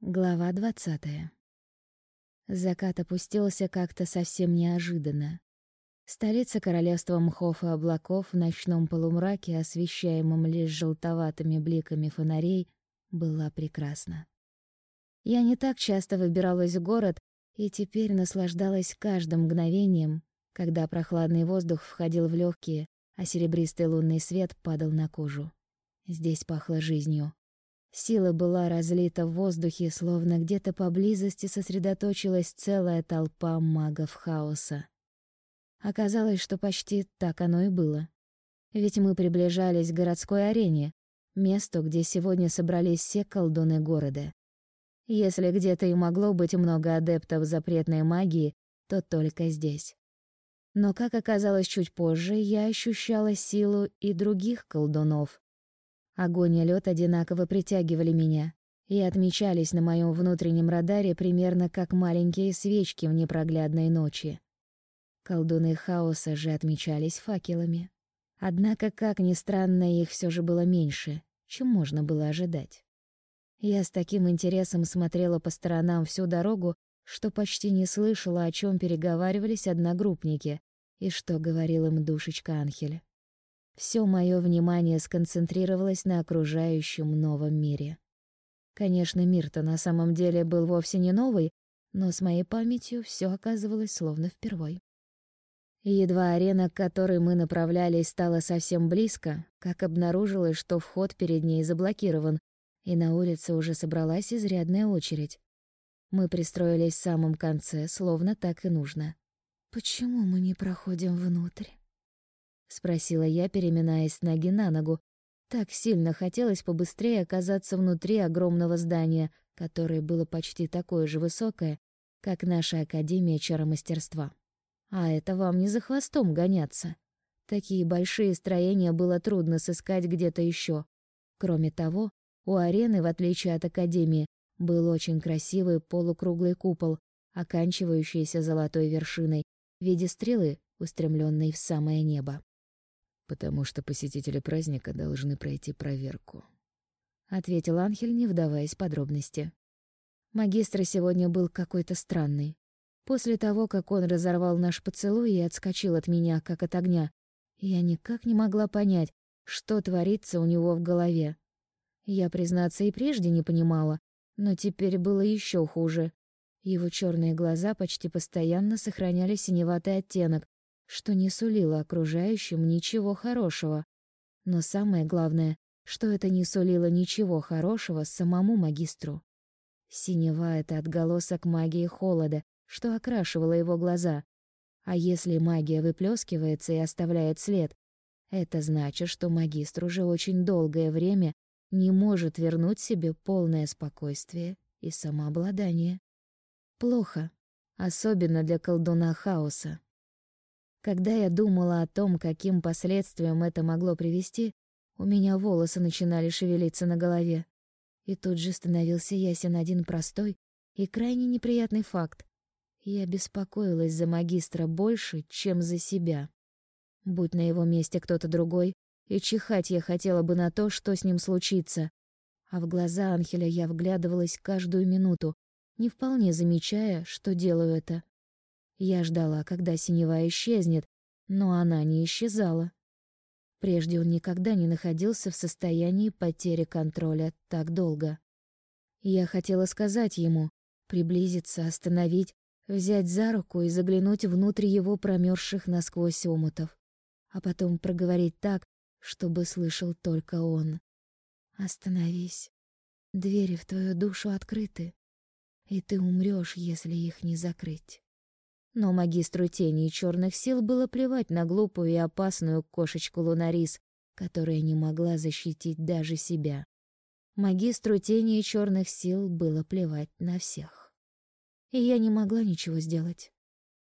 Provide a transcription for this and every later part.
Глава двадцатая. Закат опустился как-то совсем неожиданно. Столица королевства мхов и облаков в ночном полумраке, освещаемом лишь желтоватыми бликами фонарей, была прекрасна. Я не так часто выбиралась в город и теперь наслаждалась каждым мгновением, когда прохладный воздух входил в легкие, а серебристый лунный свет падал на кожу. Здесь пахло жизнью. Сила была разлита в воздухе, словно где-то поблизости сосредоточилась целая толпа магов хаоса. Оказалось, что почти так оно и было. Ведь мы приближались к городской арене, месту, где сегодня собрались все колдуны города. Если где-то и могло быть много адептов запретной магии, то только здесь. Но, как оказалось чуть позже, я ощущала силу и других колдунов, Огонь и лед одинаково притягивали меня и отмечались на моем внутреннем радаре примерно как маленькие свечки в непроглядной ночи. Колдуны хаоса же отмечались факелами. Однако, как ни странно, их все же было меньше, чем можно было ожидать. Я с таким интересом смотрела по сторонам всю дорогу, что почти не слышала, о чем переговаривались одногруппники и что говорил им душечка Анхель. Все мое внимание сконцентрировалось на окружающем новом мире. Конечно, мир-то на самом деле был вовсе не новый, но с моей памятью все оказывалось словно впервой. едва арена, к которой мы направлялись, стала совсем близко, как обнаружилось, что вход перед ней заблокирован, и на улице уже собралась изрядная очередь. Мы пристроились в самом конце, словно так и нужно. «Почему мы не проходим внутрь?» — спросила я, переминаясь ноги на ногу. Так сильно хотелось побыстрее оказаться внутри огромного здания, которое было почти такое же высокое, как наша Академия чаромастерства. А это вам не за хвостом гоняться. Такие большие строения было трудно сыскать где-то еще. Кроме того, у арены, в отличие от Академии, был очень красивый полукруглый купол, оканчивающийся золотой вершиной в виде стрелы, устремленной в самое небо потому что посетители праздника должны пройти проверку», — ответил Анхель, не вдаваясь в подробности. Магистр сегодня был какой-то странный. После того, как он разорвал наш поцелуй и отскочил от меня, как от огня, я никак не могла понять, что творится у него в голове. Я, признаться, и прежде не понимала, но теперь было еще хуже. Его черные глаза почти постоянно сохраняли синеватый оттенок, что не сулило окружающим ничего хорошего. Но самое главное, что это не сулило ничего хорошего самому магистру. Синева — это отголосок магии холода, что окрашивало его глаза. А если магия выплескивается и оставляет след, это значит, что магистр уже очень долгое время не может вернуть себе полное спокойствие и самообладание. Плохо, особенно для колдуна хаоса. Когда я думала о том, каким последствиям это могло привести, у меня волосы начинали шевелиться на голове. И тут же становился ясен один простой и крайне неприятный факт. Я беспокоилась за магистра больше, чем за себя. Будь на его месте кто-то другой, и чихать я хотела бы на то, что с ним случится. А в глаза Анхеля я вглядывалась каждую минуту, не вполне замечая, что делаю это. Я ждала, когда синева исчезнет, но она не исчезала. Прежде он никогда не находился в состоянии потери контроля так долго. Я хотела сказать ему, приблизиться, остановить, взять за руку и заглянуть внутрь его промерзших насквозь омутов, а потом проговорить так, чтобы слышал только он. «Остановись. Двери в твою душу открыты, и ты умрешь, если их не закрыть». Но магистру тени и черных сил было плевать на глупую и опасную кошечку Лунарис, которая не могла защитить даже себя. Магистру тени и черных сил было плевать на всех. И я не могла ничего сделать.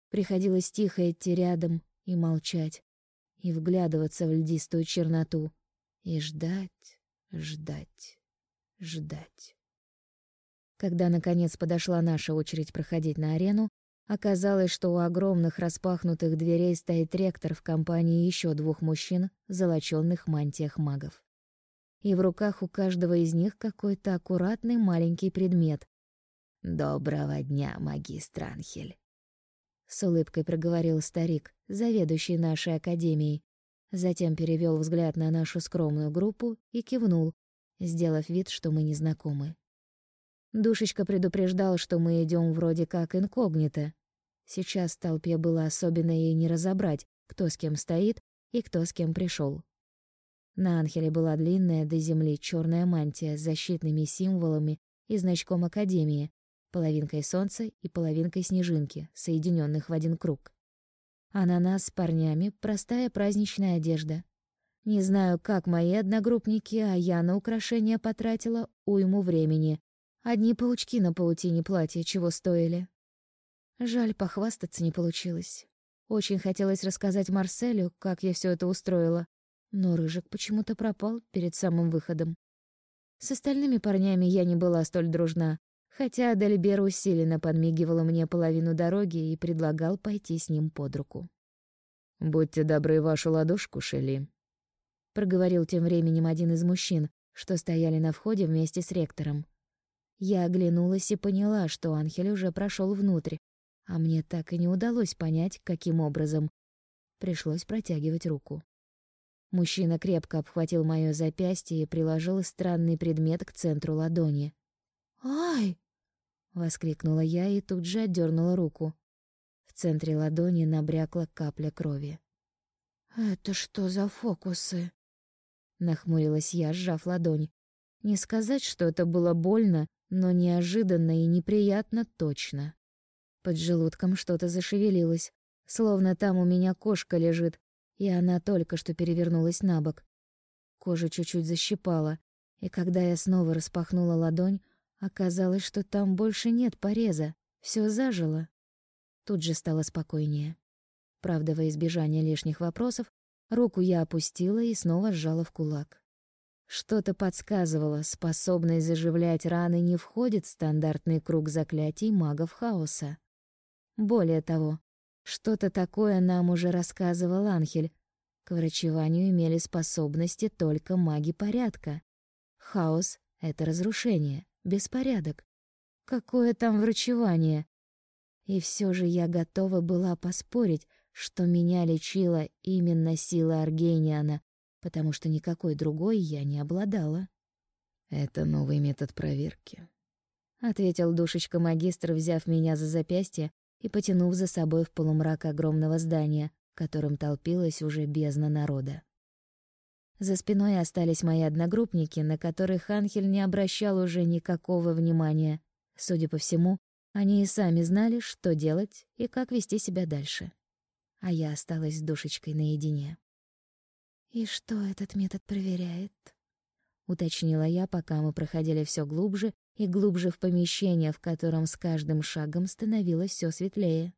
Приходилось тихо идти рядом и молчать, и вглядываться в льдистую черноту, и ждать, ждать, ждать. Когда, наконец, подошла наша очередь проходить на арену, Оказалось, что у огромных распахнутых дверей стоит ректор в компании еще двух мужчин в золочёных мантиях магов. И в руках у каждого из них какой-то аккуратный маленький предмет, Доброго дня, магистр Анхель. С улыбкой проговорил старик, заведующий нашей академией. Затем перевел взгляд на нашу скромную группу и кивнул, сделав вид, что мы не знакомы. Душечка предупреждал, что мы идем вроде как инкогнито. Сейчас в толпе было особенно ей не разобрать, кто с кем стоит и кто с кем пришел. На Анхеле была длинная до земли черная мантия с защитными символами и значком Академии, половинкой солнца и половинкой снежинки, соединенных в один круг. А на нас с парнями простая праздничная одежда. Не знаю, как мои одногруппники, а я на украшения потратила уйму времени. Одни паучки на паутине платья чего стоили. Жаль, похвастаться не получилось. Очень хотелось рассказать Марселю, как я все это устроила, но Рыжик почему-то пропал перед самым выходом. С остальными парнями я не была столь дружна, хотя Адельбер усиленно подмигивал мне половину дороги и предлагал пойти с ним под руку. «Будьте добры вашу ладошку, Шелли», — проговорил тем временем один из мужчин, что стояли на входе вместе с ректором. Я оглянулась и поняла, что Анхель уже прошел внутрь, а мне так и не удалось понять, каким образом. Пришлось протягивать руку. Мужчина крепко обхватил моё запястье и приложил странный предмет к центру ладони. «Ай!» — воскликнула я и тут же отдернула руку. В центре ладони набрякла капля крови. «Это что за фокусы?» Нахмурилась я, сжав ладонь. Не сказать, что это было больно, но неожиданно и неприятно точно. Под желудком что-то зашевелилось, словно там у меня кошка лежит, и она только что перевернулась на бок. Кожа чуть-чуть защипала, и когда я снова распахнула ладонь, оказалось, что там больше нет пореза, все зажило. Тут же стало спокойнее. Правда, во избежание лишних вопросов, руку я опустила и снова сжала в кулак. Что-то подсказывало, способность заживлять раны не входит в стандартный круг заклятий магов хаоса. Более того, что-то такое нам уже рассказывал Анхель. К врачеванию имели способности только маги порядка. Хаос — это разрушение, беспорядок. Какое там врачевание? И все же я готова была поспорить, что меня лечила именно сила Аргениана, потому что никакой другой я не обладала. «Это новый метод проверки», — ответил душечка-магистр, взяв меня за запястье и потянув за собой в полумрак огромного здания, в котором толпилась уже бездна народа. За спиной остались мои одногруппники, на которых Анхель не обращал уже никакого внимания. Судя по всему, они и сами знали, что делать и как вести себя дальше. А я осталась с душечкой наедине. «И что этот метод проверяет?» — уточнила я, пока мы проходили все глубже и глубже в помещение, в котором с каждым шагом становилось все светлее.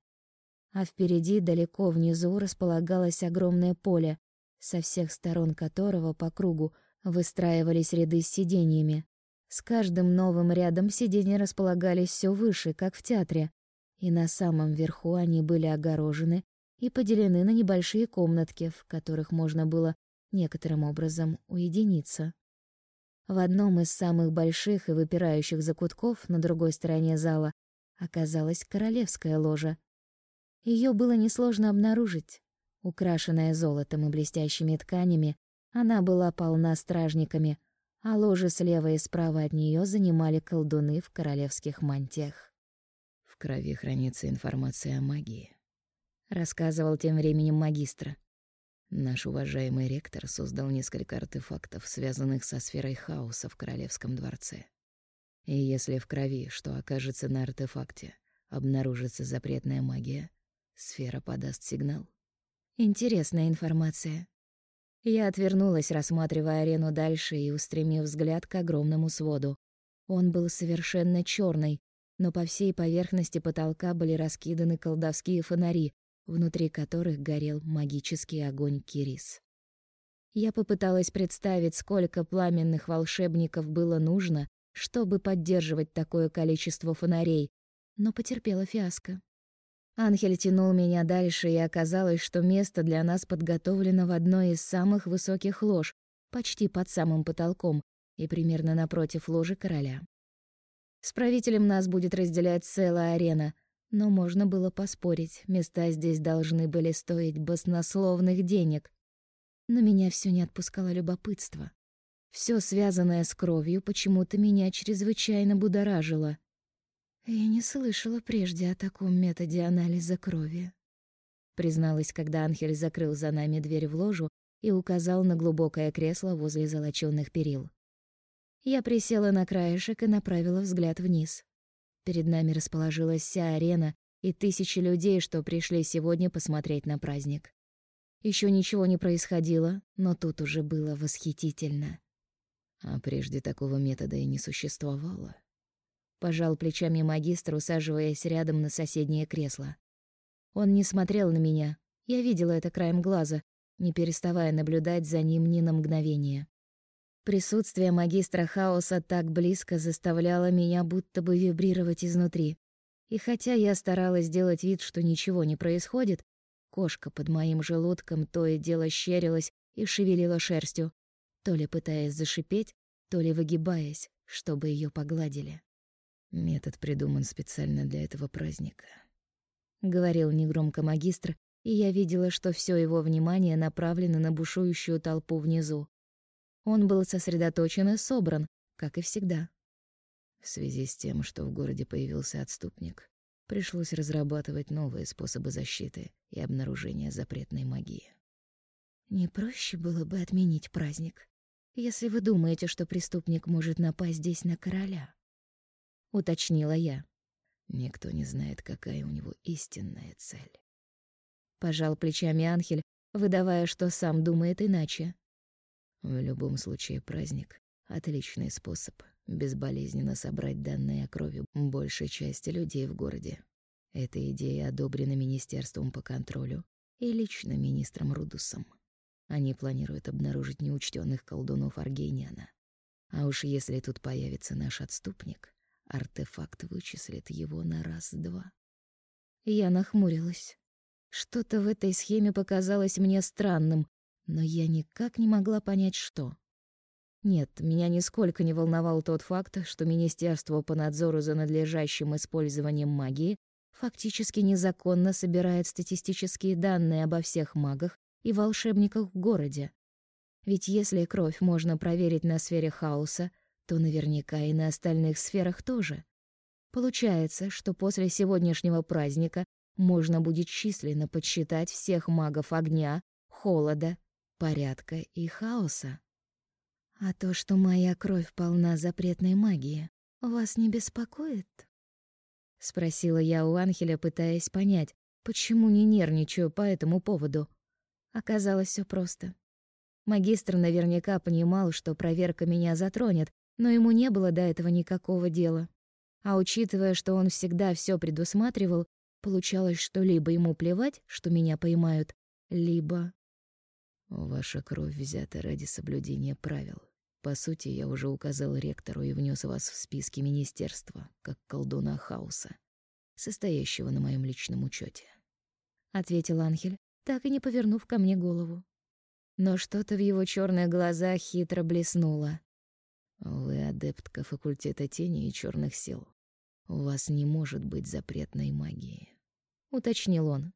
А впереди, далеко внизу, располагалось огромное поле, со всех сторон которого по кругу выстраивались ряды с сиденьями. С каждым новым рядом сиденья располагались все выше, как в театре, и на самом верху они были огорожены и поделены на небольшие комнатки, в которых можно было некоторым образом уединиться. В одном из самых больших и выпирающих закутков на другой стороне зала оказалась королевская ложа. Ее было несложно обнаружить. Украшенная золотом и блестящими тканями, она была полна стражниками, а ложи слева и справа от нее занимали колдуны в королевских мантиях. «В крови хранится информация о магии», — рассказывал тем временем магистр. Наш уважаемый ректор создал несколько артефактов, связанных со сферой хаоса в королевском дворце. И если в крови, что окажется на артефакте, обнаружится запретная магия, сфера подаст сигнал. Интересная информация. Я отвернулась, рассматривая арену дальше и устремив взгляд к огромному своду. Он был совершенно черный, но по всей поверхности потолка были раскиданы колдовские фонари, внутри которых горел магический огонь Кирис. Я попыталась представить, сколько пламенных волшебников было нужно, чтобы поддерживать такое количество фонарей, но потерпела фиаско. Анхель тянул меня дальше, и оказалось, что место для нас подготовлено в одной из самых высоких лож, почти под самым потолком и примерно напротив ложи короля. С правителем нас будет разделять целая арена, но можно было поспорить, места здесь должны были стоить баснословных денег. Но меня все не отпускало любопытство. Все связанное с кровью почему-то меня чрезвычайно будоражило. Я не слышала прежде о таком методе анализа крови. Призналась, когда Анхель закрыл за нами дверь в ложу и указал на глубокое кресло возле золочёных перил. Я присела на краешек и направила взгляд вниз. Перед нами расположилась вся арена и тысячи людей, что пришли сегодня посмотреть на праздник. Еще ничего не происходило, но тут уже было восхитительно. А прежде такого метода и не существовало. Пожал плечами магистр, усаживаясь рядом на соседнее кресло. Он не смотрел на меня. Я видела это краем глаза, не переставая наблюдать за ним ни на мгновение. Присутствие магистра хаоса так близко заставляло меня будто бы вибрировать изнутри. И хотя я старалась сделать вид, что ничего не происходит, кошка под моим желудком то и дело щерилась и шевелила шерстью, то ли пытаясь зашипеть, то ли выгибаясь, чтобы ее погладили. Метод придуман специально для этого праздника, говорил негромко магистр, и я видела, что все его внимание направлено на бушующую толпу внизу. Он был сосредоточен и собран, как и всегда. В связи с тем, что в городе появился отступник, пришлось разрабатывать новые способы защиты и обнаружения запретной магии. Не проще было бы отменить праздник? если вы думаете, что преступник может напасть здесь на короля», — уточнила я. Никто не знает, какая у него истинная цель. Пожал плечами Анхель, выдавая, что сам думает иначе. В любом случае праздник — отличный способ безболезненно собрать данные о крови большей части людей в городе. Эта идея одобрена Министерством по контролю и лично министром Рудусом. Они планируют обнаружить неучтенных колдунов Аргейняна. А уж если тут появится наш отступник, артефакт вычислит его на раз-два. Я нахмурилась. Что-то в этой схеме показалось мне странным, но я никак не могла понять, что. Нет, меня нисколько не волновал тот факт, что Министерство по надзору за надлежащим использованием магии фактически незаконно собирает статистические данные обо всех магах и волшебниках в городе. Ведь если кровь можно проверить на сфере хаоса, то наверняка и на остальных сферах тоже. Получается, что после сегодняшнего праздника можно будет численно подсчитать всех магов огня, холода, порядка и хаоса. А то, что моя кровь полна запретной магии, вас не беспокоит? спросила я у Анхеля, пытаясь понять, почему не нервничаю по этому поводу. Оказалось, все просто. Магистр наверняка понимал, что проверка меня затронет, но ему не было до этого никакого дела. А учитывая, что он всегда все предусматривал, получалось, что либо ему плевать, что меня поймают, либо... Ваша кровь взята ради соблюдения правил. По сути, я уже указал ректору и внес вас в списки министерства, как колдуна хаоса, состоящего на моем личном учете, ответил Анхель, так и не повернув ко мне голову. Но что-то в его черных глазах хитро блеснуло. Вы адептка факультета тени и черных сил. У вас не может быть запретной магии, уточнил он.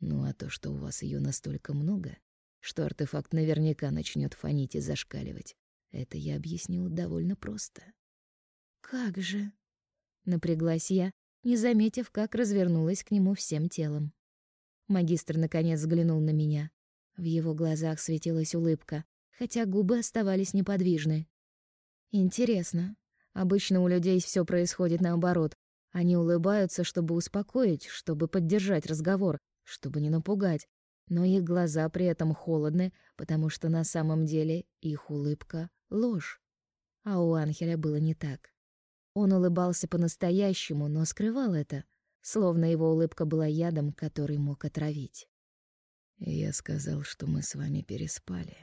Ну а то, что у вас ее настолько много, что артефакт наверняка начнет фонить и зашкаливать, это я объяснил довольно просто. Как же? Напряглась я, не заметив, как развернулась к нему всем телом. Магистр наконец взглянул на меня. В его глазах светилась улыбка, хотя губы оставались неподвижны. Интересно. Обычно у людей все происходит наоборот. Они улыбаются, чтобы успокоить, чтобы поддержать разговор, чтобы не напугать. Но их глаза при этом холодны, потому что на самом деле их улыбка — ложь. А у Анхеля было не так. Он улыбался по-настоящему, но скрывал это словно его улыбка была ядом, который мог отравить. Я сказал, что мы с вами переспали.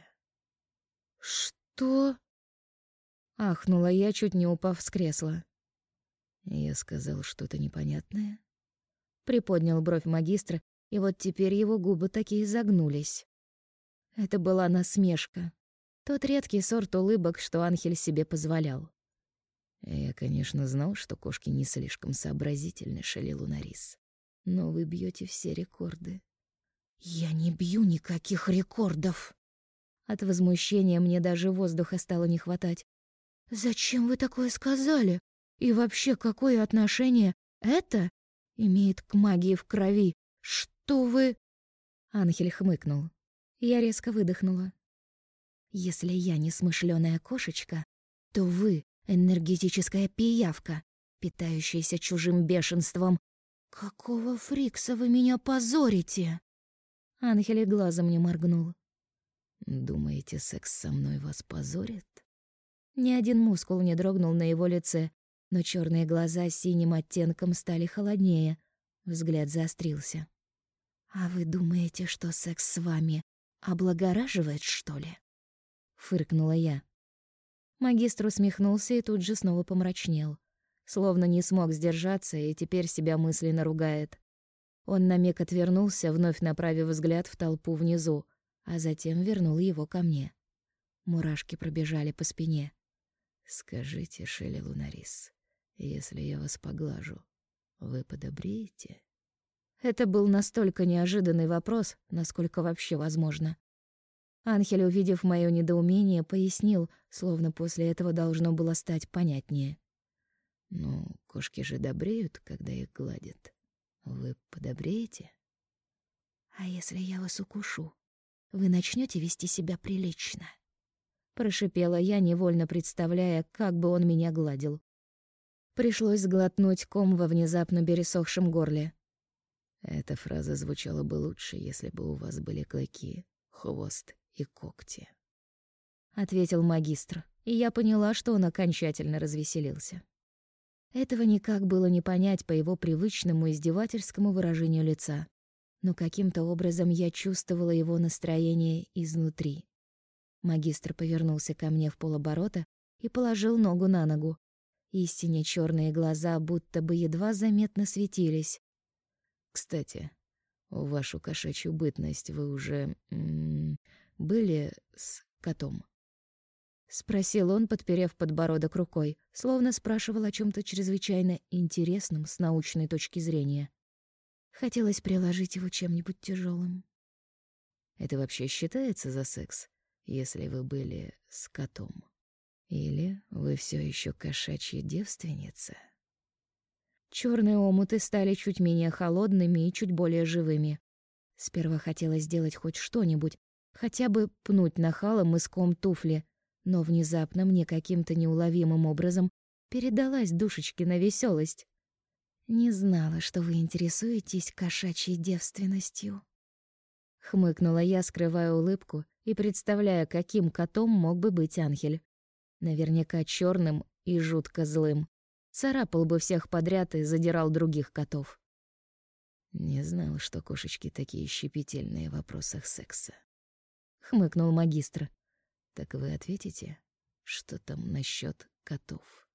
Что? Ахнула я, чуть не упав с кресла. Я сказал что-то непонятное. Приподнял бровь магистра, и вот теперь его губы такие загнулись. Это была насмешка. Тот редкий сорт улыбок, что Анхель себе позволял. Я, конечно, знал, что кошки не слишком сообразительны, Шелли Лунарис. Но вы бьете все рекорды. Я не бью никаких рекордов. От возмущения мне даже воздуха стало не хватать. Зачем вы такое сказали? И вообще, какое отношение это имеет к магии в крови? Что вы Анхель хмыкнул. Я резко выдохнула. Если я не смышленая кошечка, то вы энергетическая пиявка, питающаяся чужим бешенством. Какого фрикса вы меня позорите? Анхель глазом не моргнул. Думаете, секс со мной вас позорит? Ни один мускул не дрогнул на его лице, но черные глаза синим оттенком стали холоднее. Взгляд заострился. «А вы думаете, что секс с вами облагораживает, что ли?» Фыркнула я. Магистр усмехнулся и тут же снова помрачнел. Словно не смог сдержаться и теперь себя мысленно ругает. Он на миг отвернулся, вновь направив взгляд в толпу внизу, а затем вернул его ко мне. Мурашки пробежали по спине. «Скажите, Шелли Лунарис, если я вас поглажу, вы подобреете?» Это был настолько неожиданный вопрос, насколько вообще возможно. Анхель, увидев моё недоумение, пояснил, словно после этого должно было стать понятнее. «Ну, кошки же добреют, когда их гладят. Вы подобреете?» «А если я вас укушу, вы начнёте вести себя прилично?» Прошипела я, невольно представляя, как бы он меня гладил. Пришлось сглотнуть ком во внезапно пересохшем горле. Эта фраза звучала бы лучше, если бы у вас были клыки, хвост и когти. Ответил магистр, и я поняла, что он окончательно развеселился. Этого никак было не понять по его привычному издевательскому выражению лица. Но каким-то образом я чувствовала его настроение изнутри. Магистр повернулся ко мне в полоборота и положил ногу на ногу. Истинно черные глаза будто бы едва заметно светились, кстати, в вашу кошачью бытность вы уже были с котом? Спросил он, подперев подбородок рукой, словно спрашивал о чем то чрезвычайно интересном с научной точки зрения. Хотелось приложить его чем-нибудь тяжелым. Это вообще считается за секс, если вы были с котом? Или вы все еще кошачья девственница? Черные омуты стали чуть менее холодными и чуть более живыми. Сперва хотелось сделать хоть что-нибудь, хотя бы пнуть нахалом мыском туфли, но внезапно мне каким-то неуловимым образом передалась душечкина веселость. Не знала, что вы интересуетесь кошачьей девственностью. Хмыкнула я, скрывая улыбку и представляя, каким котом мог бы быть Анхель. Наверняка черным и жутко злым царапал бы всех подряд и задирал других котов. Не знал, что кошечки такие щепетильные в вопросах секса. Хмыкнул магистр. Так вы ответите, что там насчет котов?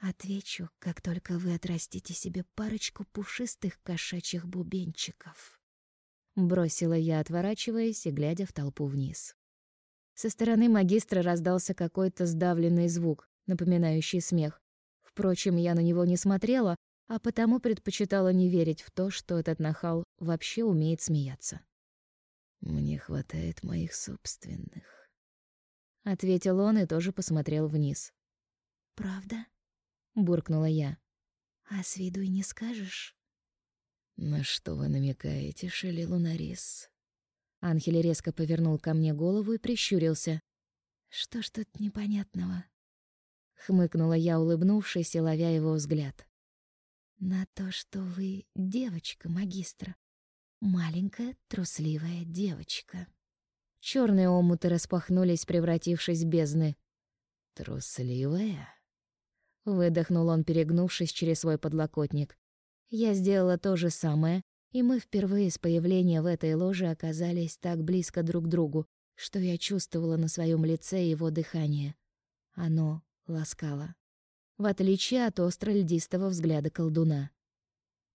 Отвечу, как только вы отрастите себе парочку пушистых кошачьих бубенчиков. Бросила я, отворачиваясь и глядя в толпу вниз. Со стороны магистра раздался какой-то сдавленный звук, напоминающий смех. Впрочем, я на него не смотрела, а потому предпочитала не верить в то, что этот нахал вообще умеет смеяться. «Мне хватает моих собственных», — ответил он и тоже посмотрел вниз. «Правда?» — буркнула я. «А с виду и не скажешь?» «На что вы намекаете, Шелли Лунарис?» Анхель резко повернул ко мне голову и прищурился. «Что ж тут непонятного?» Хмыкнула я, улыбнувшись и ловя его взгляд. На то, что вы девочка магистра. Маленькая, трусливая девочка. Черные омуты распахнулись, превратившись в бездны. Трусливая? Выдохнул он, перегнувшись через свой подлокотник. Я сделала то же самое, и мы впервые с появления в этой ложе оказались так близко друг к другу, что я чувствовала на своем лице его дыхание. Оно ласкала. В отличие от остро-льдистого взгляда колдуна.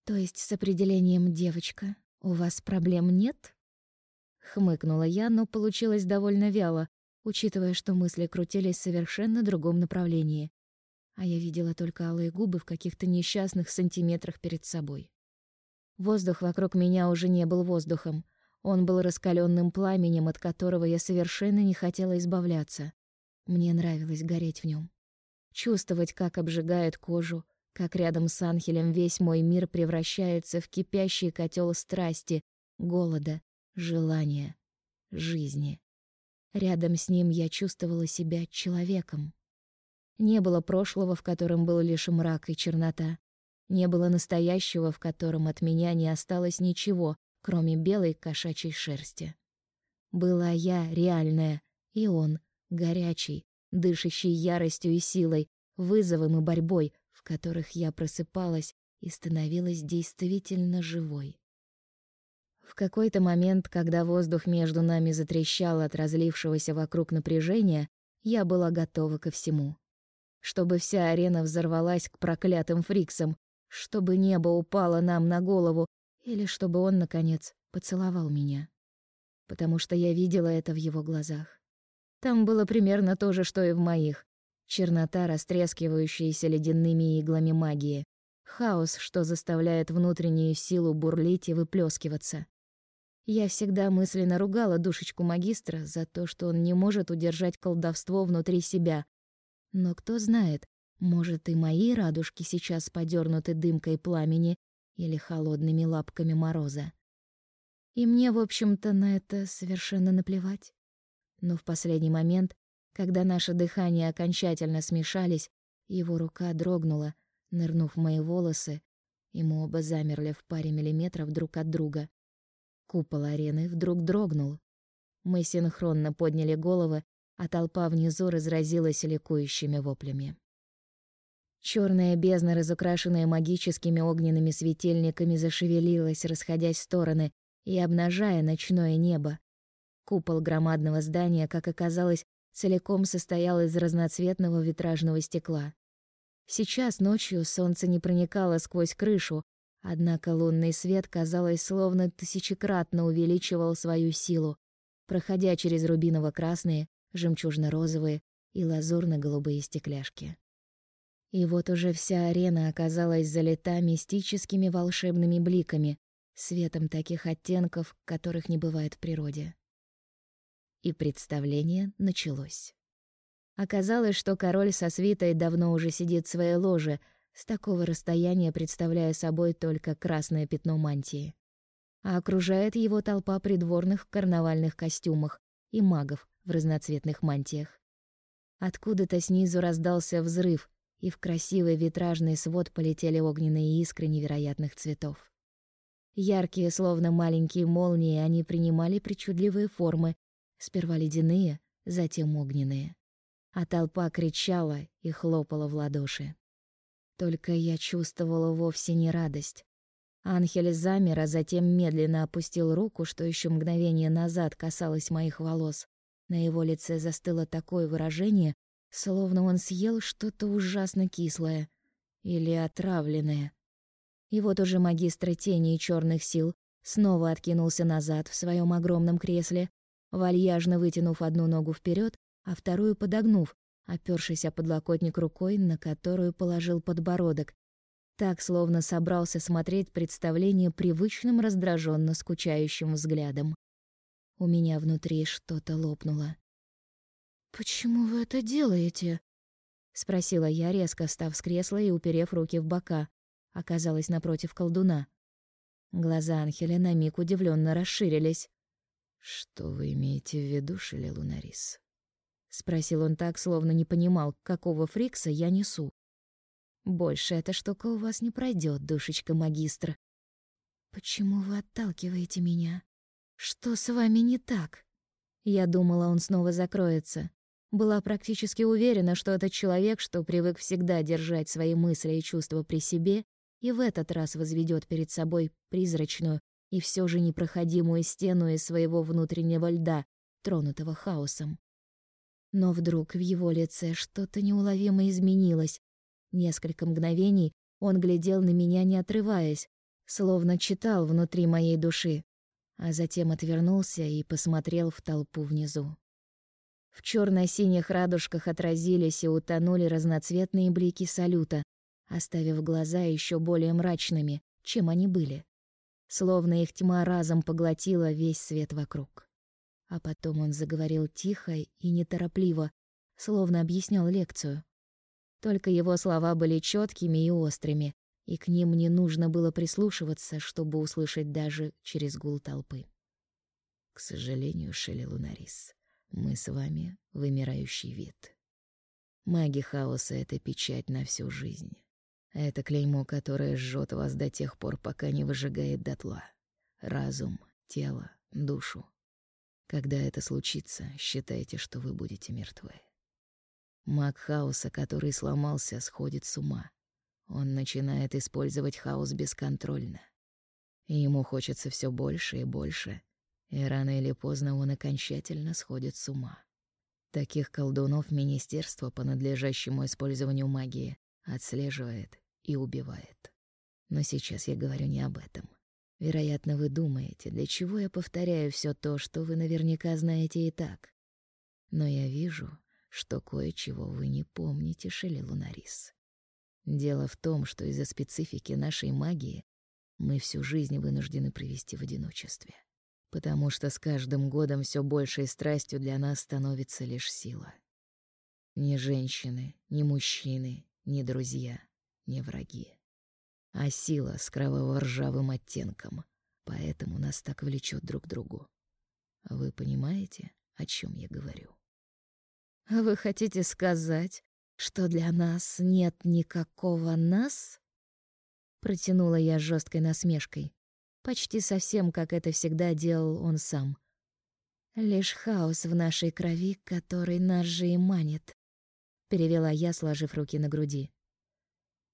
«То есть с определением «девочка» у вас проблем нет?» Хмыкнула я, но получилось довольно вяло, учитывая, что мысли крутились в совершенно другом направлении. а я видела только алые губы в каких-то несчастных сантиметрах перед собой. Воздух вокруг меня уже не был воздухом. Он был раскаленным пламенем, от которого я совершенно не хотела избавляться. Мне нравилось гореть в нем, Чувствовать, как обжигает кожу, как рядом с Анхелем весь мой мир превращается в кипящий котел страсти, голода, желания, жизни. Рядом с ним я чувствовала себя человеком. Не было прошлого, в котором был лишь мрак и чернота. Не было настоящего, в котором от меня не осталось ничего, кроме белой кошачьей шерсти. Была я реальная, и он, горячий, дышащий яростью и силой, вызовом и борьбой, в которых я просыпалась и становилась действительно живой. В какой-то момент, когда воздух между нами затрещал от разлившегося вокруг напряжения, я была готова ко всему. Чтобы вся арена взорвалась к проклятым фриксам, чтобы небо упало нам на голову, или чтобы он, наконец, поцеловал меня. Потому что я видела это в его глазах. Там было примерно то же, что и в моих. Чернота, растрескивающаяся ледяными иглами магии. Хаос, что заставляет внутреннюю силу бурлить и выплескиваться. Я всегда мысленно ругала душечку магистра за то, что он не может удержать колдовство внутри себя. Но кто знает, может, и мои радужки сейчас подернуты дымкой пламени или холодными лапками мороза. И мне, в общем-то, на это совершенно наплевать. Но в последний момент, когда наши дыхания окончательно смешались, его рука дрогнула, нырнув в мои волосы, и мы оба замерли в паре миллиметров друг от друга. Купол арены вдруг дрогнул. Мы синхронно подняли головы, а толпа внизу разразилась ликующими воплями. Черная бездна, разукрашенная магическими огненными светильниками, зашевелилась, расходясь в стороны и обнажая ночное небо. Купол громадного здания, как оказалось, целиком состоял из разноцветного витражного стекла. Сейчас ночью солнце не проникало сквозь крышу, однако лунный свет, казалось, словно тысячекратно увеличивал свою силу, проходя через рубиново-красные, жемчужно-розовые и лазурно-голубые стекляшки. И вот уже вся арена оказалась залита мистическими волшебными бликами, светом таких оттенков, которых не бывает в природе. И представление началось. Оказалось, что король со свитой давно уже сидит в своей ложе, с такого расстояния представляя собой только красное пятно мантии. А окружает его толпа придворных в карнавальных костюмах и магов в разноцветных мантиях. Откуда-то снизу раздался взрыв, и в красивый витражный свод полетели огненные искры невероятных цветов. Яркие, словно маленькие молнии, они принимали причудливые формы, сперва ледяные, затем огненные. А толпа кричала и хлопала в ладоши. Только я чувствовала вовсе не радость. Анхель замер, а затем медленно опустил руку, что еще мгновение назад касалось моих волос. На его лице застыло такое выражение, словно он съел что-то ужасно кислое или отравленное. И вот уже магистр тени и черных сил снова откинулся назад в своем огромном кресле, вальяжно вытянув одну ногу вперед, а вторую подогнув, опёршись о подлокотник рукой, на которую положил подбородок, так словно собрался смотреть представление привычным раздраженно скучающим взглядом. У меня внутри что-то лопнуло. «Почему вы это делаете?» — спросила я, резко встав с кресла и уперев руки в бока. Оказалась напротив колдуна. Глаза Анхеля на миг удивленно расширились. «Что вы имеете в виду, Шеле Лунарис?» — спросил он так, словно не понимал, какого фрикса я несу. «Больше эта штука у вас не пройдет, душечка магистр». «Почему вы отталкиваете меня? Что с вами не так?» Я думала, он снова закроется. Была практически уверена, что этот человек, что привык всегда держать свои мысли и чувства при себе, и в этот раз возведет перед собой призрачную и все же непроходимую стену из своего внутреннего льда, тронутого хаосом. Но вдруг в его лице что-то неуловимо изменилось. Несколько мгновений он глядел на меня, не отрываясь, словно читал внутри моей души, а затем отвернулся и посмотрел в толпу внизу. В черно-синих радужках отразились и утонули разноцветные блики салюта, оставив глаза еще более мрачными, чем они были. Словно их тьма разом поглотила весь свет вокруг. А потом он заговорил тихо и неторопливо, словно объяснял лекцию. Только его слова были четкими и острыми, и к ним не нужно было прислушиваться, чтобы услышать даже через гул толпы. К сожалению, Шелли Лунарис, мы с вами вымирающий вид. Маги хаоса — это печать на всю жизнь. Это клеймо, которое жжет вас до тех пор, пока не выжигает дотла. Разум, тело, душу. Когда это случится, считайте, что вы будете мертвы. Маг хаоса, который сломался, сходит с ума. Он начинает использовать хаос бесконтрольно. Ему хочется все больше и больше, и рано или поздно он окончательно сходит с ума. Таких колдунов Министерство по надлежащему использованию магии отслеживает и убивает. Но сейчас я говорю не об этом. Вероятно, вы думаете, для чего я повторяю все то, что вы наверняка знаете и так. Но я вижу, что кое-чего вы не помните, Шелли Лунарис. Дело в том, что из-за специфики нашей магии мы всю жизнь вынуждены провести в одиночестве потому что с каждым годом все большей страстью для нас становится лишь сила. Ни женщины, ни мужчины, ни друзья, ни враги. А сила с кроваво-ржавым оттенком, поэтому нас так влечет друг к другу. Вы понимаете, о чем я говорю? Вы хотите сказать, что для нас нет никакого нас? Протянула я жесткой насмешкой почти совсем, как это всегда делал он сам. Лишь хаос в нашей крови, который нас же и манит, перевела я, сложив руки на груди.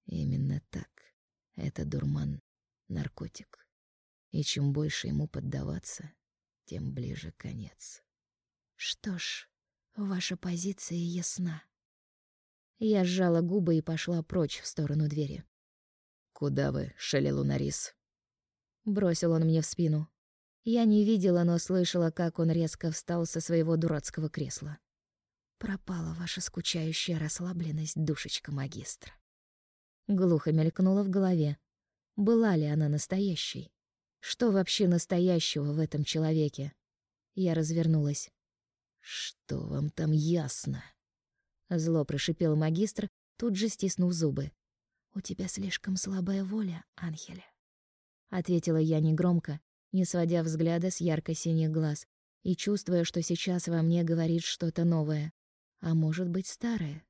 Именно так. Это дурман, наркотик. И чем больше ему поддаваться, тем ближе конец. Что ж, ваша позиция ясна. Я сжала губы и пошла прочь в сторону двери. Куда вы, Шелелунарис? бросил он мне в спину. Я не видела, но слышала, как он резко встал со своего дурацкого кресла. Пропала ваша скучающая расслабленность, душечка магистра. Глухо мелькнула в голове. Была ли она настоящей? Что вообще настоящего в этом человеке? Я развернулась. Что вам там ясно? Зло прошипел магистр, тут же стиснув зубы. У тебя слишком слабая воля, Анхеля ответила я негромко, не сводя взгляда с ярко-синих глаз и чувствуя, что сейчас во мне говорит что-то новое, а может быть, старое.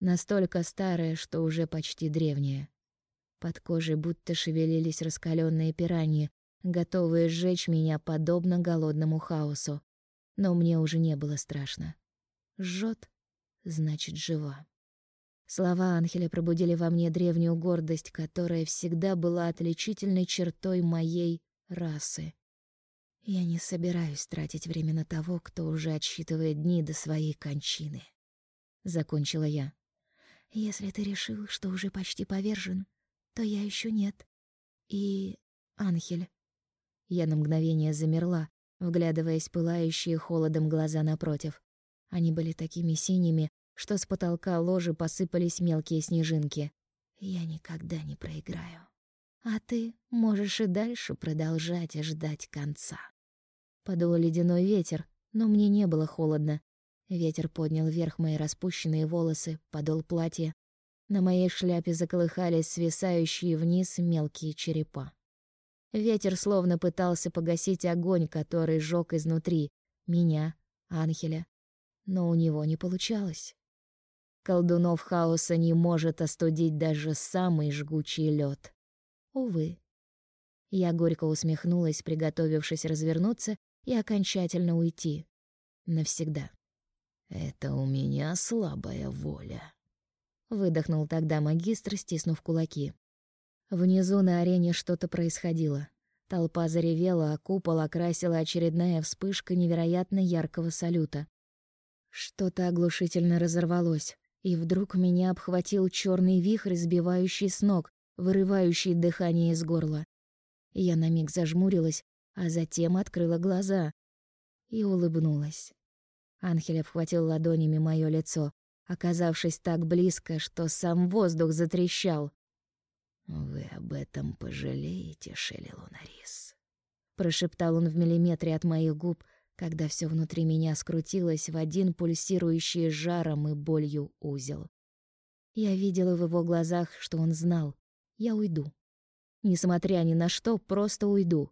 Настолько старое, что уже почти древнее. Под кожей будто шевелились раскаленные пираньи, готовые сжечь меня подобно голодному хаосу. Но мне уже не было страшно. Жжет, значит, жива. Слова Анхеля пробудили во мне древнюю гордость, которая всегда была отличительной чертой моей расы. Я не собираюсь тратить время на того, кто уже отсчитывает дни до своей кончины. Закончила я. Если ты решил, что уже почти повержен, то я еще нет. И... Анхель. Я на мгновение замерла, вглядываясь пылающие холодом глаза напротив. Они были такими синими, что с потолка ложи посыпались мелкие снежинки. Я никогда не проиграю. А ты можешь и дальше продолжать ждать конца. Подул ледяной ветер, но мне не было холодно. Ветер поднял вверх мои распущенные волосы, подол платья. На моей шляпе заколыхались свисающие вниз мелкие черепа. Ветер словно пытался погасить огонь, который жёг изнутри меня, Анхеля, но у него не получалось. Колдунов хаоса не может остудить даже самый жгучий лед. Увы. Я горько усмехнулась, приготовившись развернуться и окончательно уйти. Навсегда. «Это у меня слабая воля», — выдохнул тогда магистр, стиснув кулаки. Внизу на арене что-то происходило. Толпа заревела, а купол окрасила очередная вспышка невероятно яркого салюта. Что-то оглушительно разорвалось. И вдруг меня обхватил черный вихрь, сбивающий с ног, вырывающий дыхание из горла. Я на миг зажмурилась, а затем открыла глаза и улыбнулась. Анхель обхватил ладонями мое лицо, оказавшись так близко, что сам воздух затрещал. «Вы об этом пожалеете, Шелли Лунарис», — прошептал он в миллиметре от моих губ, когда все внутри меня скрутилось в один пульсирующий жаром и болью узел. Я видела в его глазах, что он знал. Я уйду. Несмотря ни на что, просто уйду.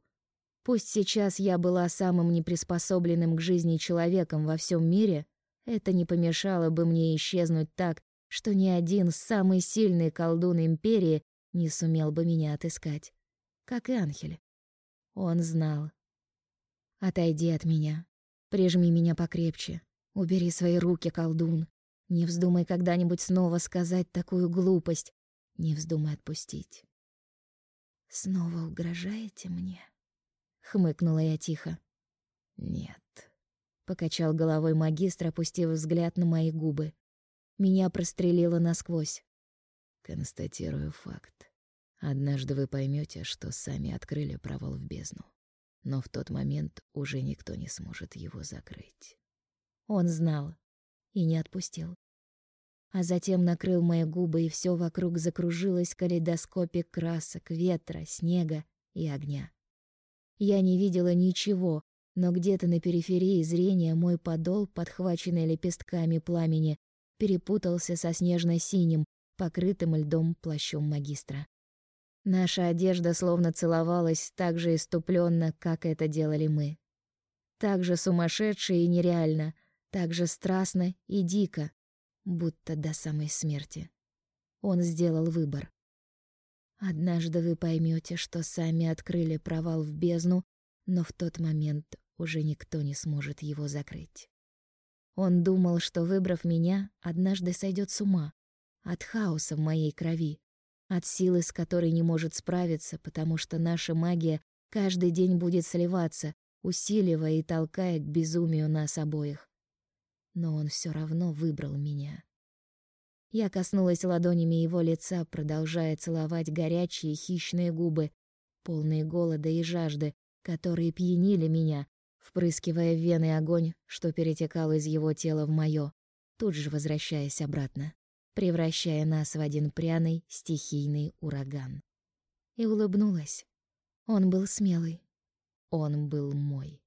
Пусть сейчас я была самым неприспособленным к жизни человеком во всем мире, это не помешало бы мне исчезнуть так, что ни один самый сильный колдун Империи не сумел бы меня отыскать. Как и Анхель. Он знал. «Отойди от меня. Прижми меня покрепче. Убери свои руки, колдун. Не вздумай когда-нибудь снова сказать такую глупость. Не вздумай отпустить». «Снова угрожаете мне?» Хмыкнула я тихо. Нет, покачал головой магистр, опустив взгляд на мои губы. Меня прострелило насквозь. Констатирую факт. Однажды вы поймете, что сами открыли провал в бездну. Но в тот момент уже никто не сможет его закрыть. Он знал и не отпустил. А затем накрыл мои губы, и все вокруг закружилось в калейдоскопе красок, ветра, снега и огня. Я не видела ничего, но где-то на периферии зрения мой подол, подхваченный лепестками пламени, перепутался со снежно-синим, покрытым льдом плащом магистра. Наша одежда словно целовалась так же иступленно, как это делали мы. Так же сумасшедше и нереально, так же страстно и дико, будто до самой смерти. Он сделал выбор. Однажды вы поймете, что сами открыли провал в бездну, но в тот момент уже никто не сможет его закрыть. Он думал, что, выбрав меня, однажды сойдет с ума от хаоса в моей крови, от силы, с которой не может справиться, потому что наша магия каждый день будет сливаться, усиливая и толкая к безумию нас обоих. Но он все равно выбрал меня. Я коснулась ладонями его лица, продолжая целовать горячие хищные губы, полные голода и жажды, которые пьянили меня, впрыскивая в вены огонь, что перетекал из его тела в моё, тут же возвращаясь обратно, превращая нас в один пряный стихийный ураган. И улыбнулась. Он был смелый. Он был мой.